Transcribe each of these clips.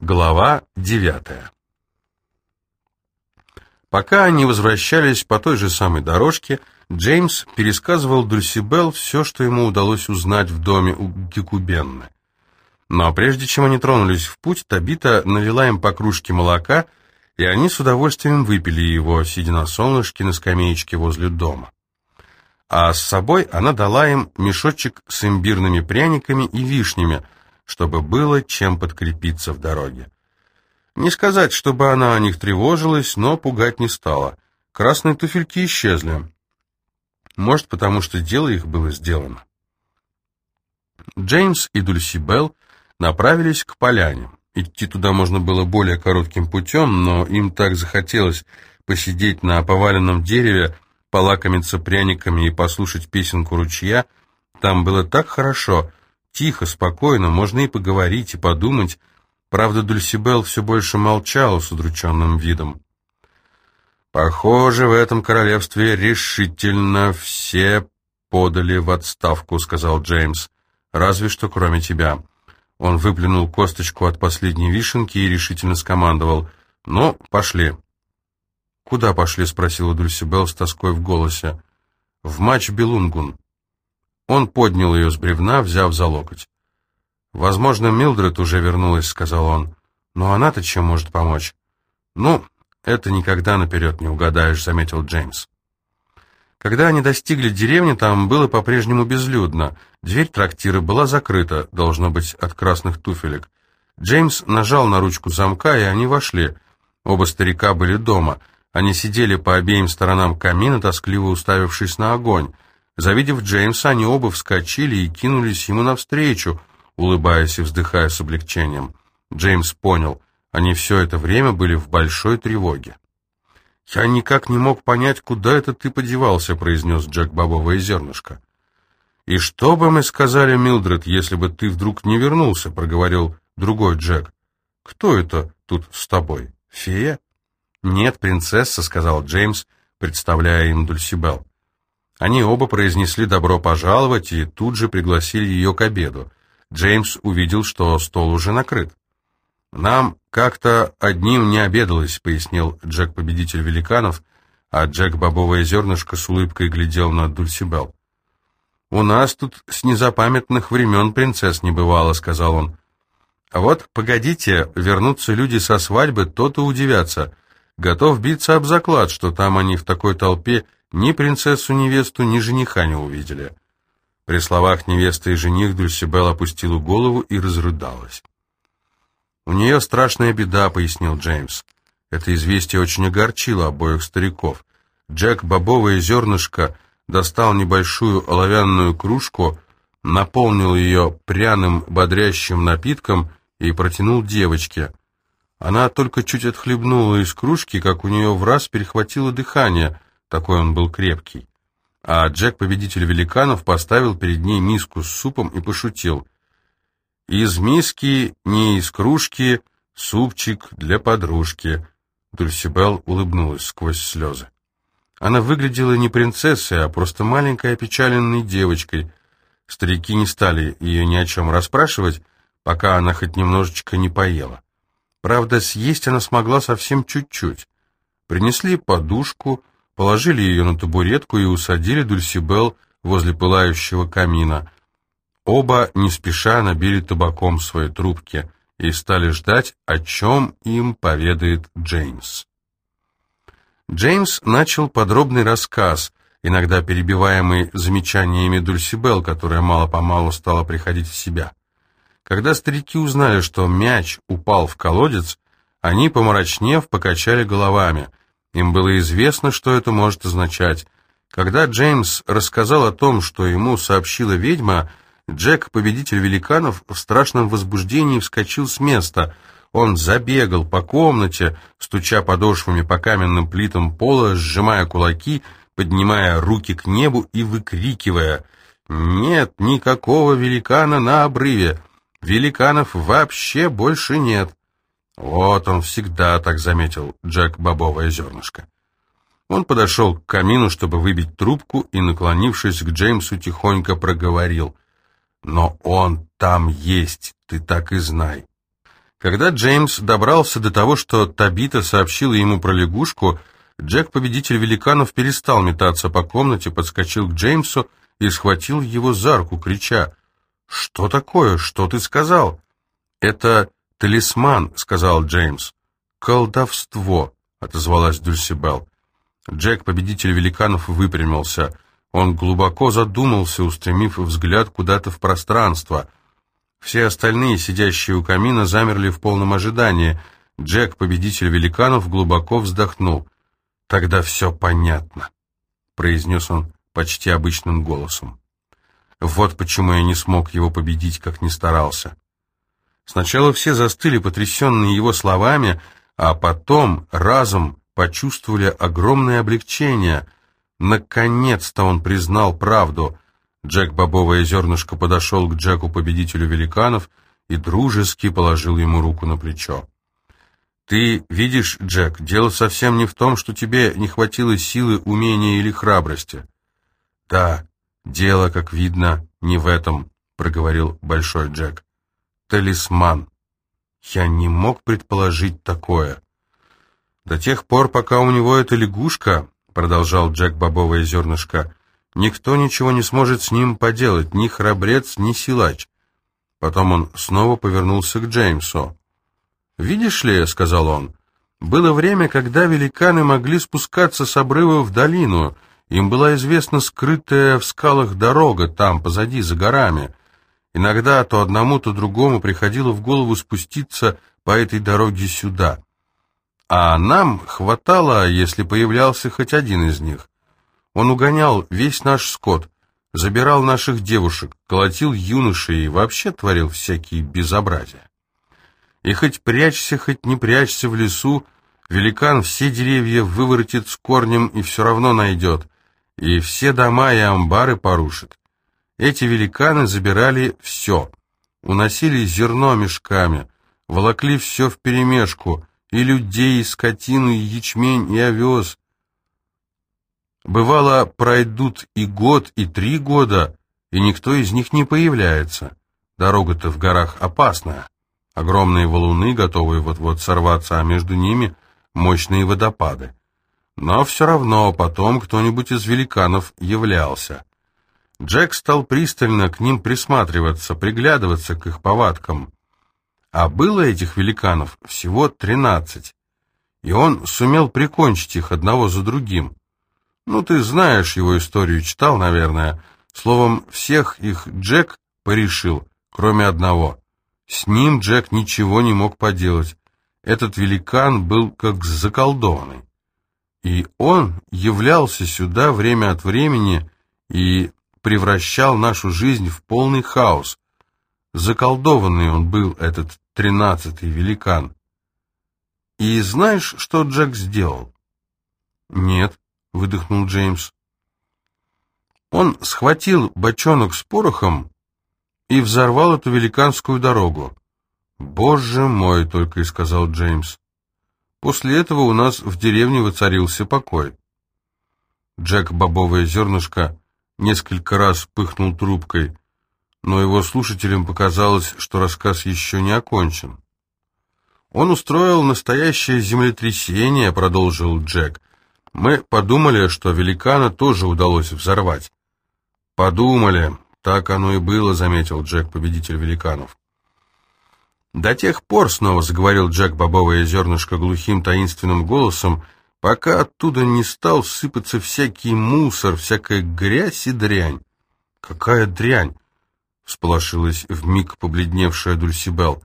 Глава девятая Пока они возвращались по той же самой дорожке, Джеймс пересказывал Дульсибел все, что ему удалось узнать в доме у Гекубенны. Но прежде чем они тронулись в путь, Табита налила им по кружке молока, и они с удовольствием выпили его, сидя на солнышке на скамеечке возле дома. А с собой она дала им мешочек с имбирными пряниками и вишнями – чтобы было чем подкрепиться в дороге. Не сказать, чтобы она о них тревожилась, но пугать не стала. Красные туфельки исчезли. Может, потому что дело их было сделано. Джеймс и Дульси Белл направились к поляне. Идти туда можно было более коротким путем, но им так захотелось посидеть на поваленном дереве, полакомиться пряниками и послушать песенку ручья. Там было так хорошо, Тихо, спокойно, можно и поговорить, и подумать. Правда, Дульсибел все больше молчала с удрученным видом. «Похоже, в этом королевстве решительно все подали в отставку», — сказал Джеймс. «Разве что кроме тебя». Он выплюнул косточку от последней вишенки и решительно скомандовал. «Ну, пошли». «Куда пошли?» — спросила Дульсибел с тоской в голосе. «В матч Белунгун». Он поднял ее с бревна, взяв за локоть. «Возможно, Милдред уже вернулась», — сказал он. «Но она-то чем может помочь?» «Ну, это никогда наперед не угадаешь», — заметил Джеймс. Когда они достигли деревни, там было по-прежнему безлюдно. Дверь трактира была закрыта, должно быть, от красных туфелек. Джеймс нажал на ручку замка, и они вошли. Оба старика были дома. Они сидели по обеим сторонам камина, тоскливо уставившись на огонь. Завидев Джеймса, они оба вскочили и кинулись ему навстречу, улыбаясь и вздыхая с облегчением. Джеймс понял, они все это время были в большой тревоге. «Я никак не мог понять, куда это ты подевался», — произнес Джек бобовое зернышко. «И что бы мы сказали, Милдред, если бы ты вдруг не вернулся?» — проговорил другой Джек. «Кто это тут с тобой? Фея?» «Нет, принцесса», — сказал Джеймс, представляя им Дульсибел. Они оба произнесли «добро пожаловать» и тут же пригласили ее к обеду. Джеймс увидел, что стол уже накрыт. «Нам как-то одним не обедалось», — пояснил Джек-победитель великанов, а Джек Бобовое зернышко с улыбкой глядел на Дульсибел. «У нас тут с незапамятных времен принцесс не бывало», — сказал он. «А вот, погодите, вернутся люди со свадьбы, то-то удивятся. Готов биться об заклад, что там они в такой толпе ни принцессу-невесту, ни жениха не увидели. При словах невесты и жених Дульсибел опустила голову и разрыдалась. «У нее страшная беда», — пояснил Джеймс. Это известие очень огорчило обоих стариков. Джек бобовое зернышко достал небольшую оловянную кружку, наполнил ее пряным бодрящим напитком и протянул девочке. Она только чуть отхлебнула из кружки, как у нее в раз перехватило дыхание, такой он был крепкий. А Джек, победитель великанов, поставил перед ней миску с супом и пошутил. «Из миски, не из кружки, супчик для подружки». Дульсибел улыбнулась сквозь слезы. Она выглядела не принцессой, а просто маленькой опечаленной девочкой. Старики не стали ее ни о чем расспрашивать, пока она хоть немножечко не поела. Правда, съесть она смогла совсем чуть-чуть. Принесли подушку, положили ее на табуретку и усадили Дульсибел возле пылающего камина. Оба не спеша набили табаком свои трубки и стали ждать, о чем им поведает Джеймс. Джеймс начал подробный рассказ, иногда перебиваемый замечаниями Дульсибел, которая мало-помалу стала приходить в себя. Когда старики узнали, что мяч упал в колодец, они, помрачнев, покачали головами — им было известно, что это может означать. Когда Джеймс рассказал о том, что ему сообщила ведьма, Джек, победитель великанов, в страшном возбуждении вскочил с места. Он забегал по комнате, стуча подошвами по каменным плитам пола, сжимая кулаки, поднимая руки к небу и выкрикивая «Нет никакого великана на обрыве! Великанов вообще больше нет!» «Вот он всегда так заметил, Джек бобовое зернышко». Он подошел к камину, чтобы выбить трубку, и, наклонившись к Джеймсу, тихонько проговорил. «Но он там есть, ты так и знай». Когда Джеймс добрался до того, что Табита сообщила ему про лягушку, Джек, победитель великанов, перестал метаться по комнате, подскочил к Джеймсу и схватил его за руку, крича «Что такое? Что ты сказал?» «Это талисман», — сказал Джеймс. «Колдовство», — отозвалась Дульсибел. Джек, победитель великанов, выпрямился. Он глубоко задумался, устремив взгляд куда-то в пространство. Все остальные, сидящие у камина, замерли в полном ожидании. Джек, победитель великанов, глубоко вздохнул. «Тогда все понятно», — произнес он почти обычным голосом. «Вот почему я не смог его победить, как ни старался». Сначала все застыли, потрясенные его словами, а потом разом почувствовали огромное облегчение. Наконец-то он признал правду. Джек Бобовое зернышко подошел к Джеку, победителю великанов, и дружески положил ему руку на плечо. «Ты видишь, Джек, дело совсем не в том, что тебе не хватило силы, умения или храбрости». «Да, дело, как видно, не в этом», — проговорил Большой Джек. «Талисман. Я не мог предположить такое». «До тех пор, пока у него эта лягушка», — продолжал Джек Бобовое зернышко, — «никто ничего не сможет с ним поделать, ни храбрец, ни силач». Потом он снова повернулся к Джеймсу. «Видишь ли», — сказал он, — «было время, когда великаны могли спускаться с обрыва в долину. Им была известна скрытая в скалах дорога там, позади, за горами. Иногда то одному, то другому приходило в голову спуститься по этой дороге сюда. А нам хватало, если появлялся хоть один из них. Он угонял весь наш скот, забирал наших девушек, колотил юношей и вообще творил всякие безобразия. И хоть прячься, хоть не прячься в лесу, великан все деревья выворотит с корнем и все равно найдет, и все дома и амбары порушит. Эти великаны забирали все, уносили зерно мешками, волокли все вперемешку, и людей, и скотину, и ячмень, и овес. Бывало, пройдут и год, и три года, и никто из них не появляется. Дорога-то в горах опасная. Огромные валуны, готовые вот-вот сорваться, а между ними мощные водопады. Но все равно потом кто-нибудь из великанов являлся. Джек стал пристально к ним присматриваться, приглядываться к их повадкам. А было этих великанов всего тринадцать, и он сумел прикончить их одного за другим. Ну, ты знаешь его историю, читал, наверное. Словом, всех их Джек порешил, кроме одного — с ним Джек ничего не мог поделать. Этот великан был как заколдованный. И он являлся сюда время от времени и превращал нашу жизнь в полный хаос. Заколдованный он был, этот тринадцатый великан. И знаешь, что Джек сделал? Нет, выдохнул Джеймс. Он схватил бочонок с порохом и взорвал эту великанскую дорогу. «Боже мой!» — только и сказал Джеймс. После этого у нас в деревне воцарился покой. Джек Бобовое зернышко несколько раз пыхнул трубкой, но его слушателям показалось, что рассказ еще не окончен. «Он устроил настоящее землетрясение», — продолжил Джек. «Мы подумали, что великана тоже удалось взорвать». «Подумали», «Так оно и было», — заметил Джек, победитель великанов. «До тех пор», — снова заговорил Джек бобовое зернышко глухим таинственным голосом, «пока оттуда не стал сыпаться всякий мусор, всякая грязь и дрянь». «Какая дрянь?» — всполошилась вмиг побледневшая Дульсибел.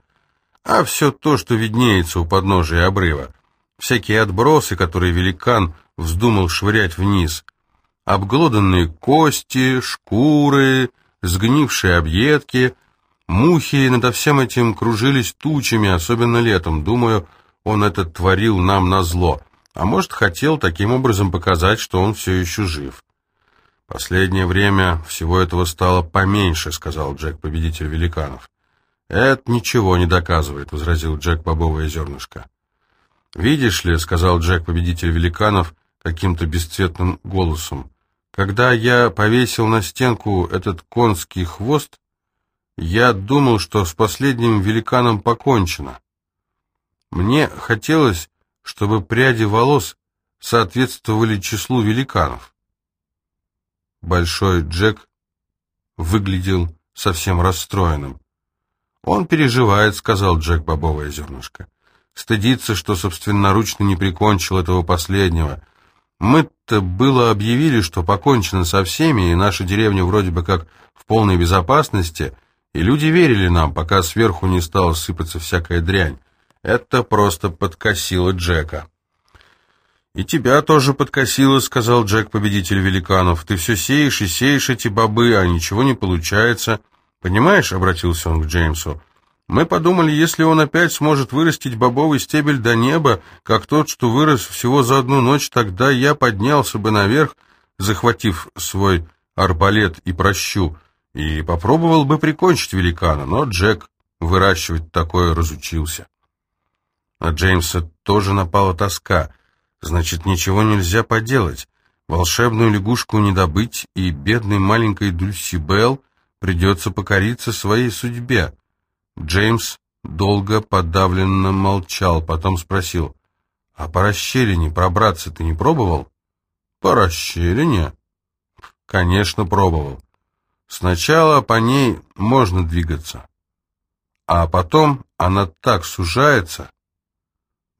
«А все то, что виднеется у подножия обрыва. Всякие отбросы, которые великан вздумал швырять вниз. Обглоданные кости, шкуры, сгнившие объедки. Мухи над всем этим кружились тучами, особенно летом. Думаю, он это творил нам на зло, а может, хотел таким образом показать, что он все еще жив. «Последнее время всего этого стало поменьше», — сказал Джек, победитель великанов. «Это ничего не доказывает», — возразил Джек бобовое зернышко. «Видишь ли», — сказал Джек, победитель великанов, каким-то бесцветным голосом, когда я повесил на стенку этот конский хвост, я думал, что с последним великаном покончено. Мне хотелось, чтобы пряди волос соответствовали числу великанов. Большой Джек выглядел совсем расстроенным. «Он переживает», — сказал Джек бобовое зернышко. «Стыдится, что собственноручно не прикончил этого последнего. Мы-то было объявили, что покончено со всеми, и наша деревня вроде бы как в полной безопасности, и люди верили нам, пока сверху не стала сыпаться всякая дрянь. Это просто подкосило Джека». «И тебя тоже подкосило», — сказал Джек, победитель великанов. «Ты все сеешь и сеешь эти бобы, а ничего не получается». «Понимаешь», — обратился он к Джеймсу, — «мы подумали, если он опять сможет вырастить бобовый стебель до неба, как тот, что вырос всего за одну ночь, тогда я поднялся бы наверх, захватив свой арбалет и прощу, и попробовал бы прикончить великана, но Джек выращивать такое разучился». На Джеймса тоже напала тоска. Значит, ничего нельзя поделать. Волшебную лягушку не добыть, и бедной маленькой Дульси Белл придется покориться своей судьбе. Джеймс долго подавленно молчал, потом спросил, «А по расщелине пробраться ты не пробовал?» «По расщелине?» «Конечно, пробовал. Сначала по ней можно двигаться, а потом она так сужается.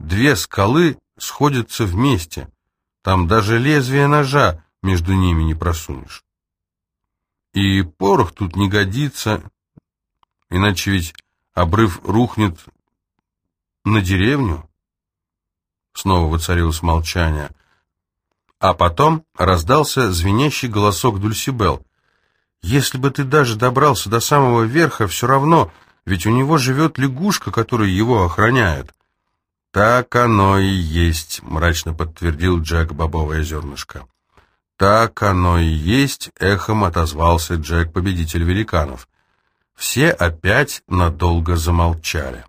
Две скалы сходятся вместе, там даже лезвие ножа между ними не просунешь. И порох тут не годится, иначе ведь обрыв рухнет на деревню. Снова воцарилось молчание. А потом раздался звенящий голосок Дульсибел. «Если бы ты даже добрался до самого верха, все равно, ведь у него живет лягушка, которая его охраняет». «Так оно и есть», — мрачно подтвердил Джек бобовое зернышко. «Так оно и есть», — эхом отозвался Джек, победитель великанов. Все опять надолго замолчали.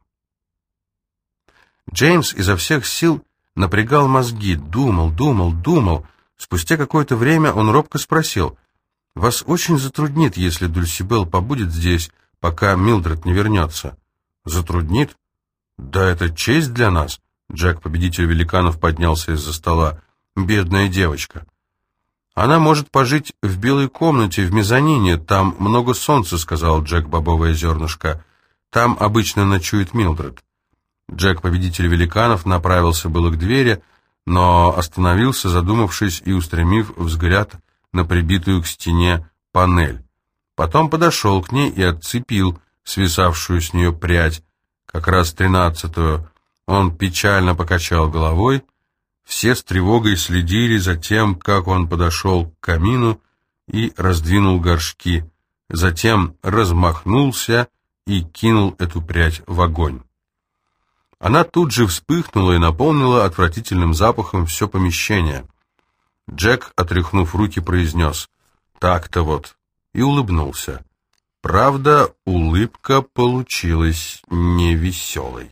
Джеймс изо всех сил напрягал мозги, думал, думал, думал. Спустя какое-то время он робко спросил, «Вас очень затруднит, если Дульсибел побудет здесь, пока Милдред не вернется?» «Затруднит? Да это честь для нас!» Джек, победитель великанов, поднялся из-за стола. «Бедная девочка!» «Она может пожить в белой комнате, в мезонине, там много солнца», — сказал Джек бобовое зернышко. «Там обычно ночует Милдред». Джек, победитель великанов, направился было к двери, но остановился, задумавшись и устремив взгляд на прибитую к стене панель. Потом подошел к ней и отцепил свисавшую с нее прядь, как раз тринадцатую. Он печально покачал головой, все с тревогой следили за тем, как он подошел к камину и раздвинул горшки, затем размахнулся и кинул эту прядь в огонь. Она тут же вспыхнула и наполнила отвратительным запахом все помещение. Джек, отряхнув руки, произнес «Так-то вот» и улыбнулся. Правда, улыбка получилась невеселой.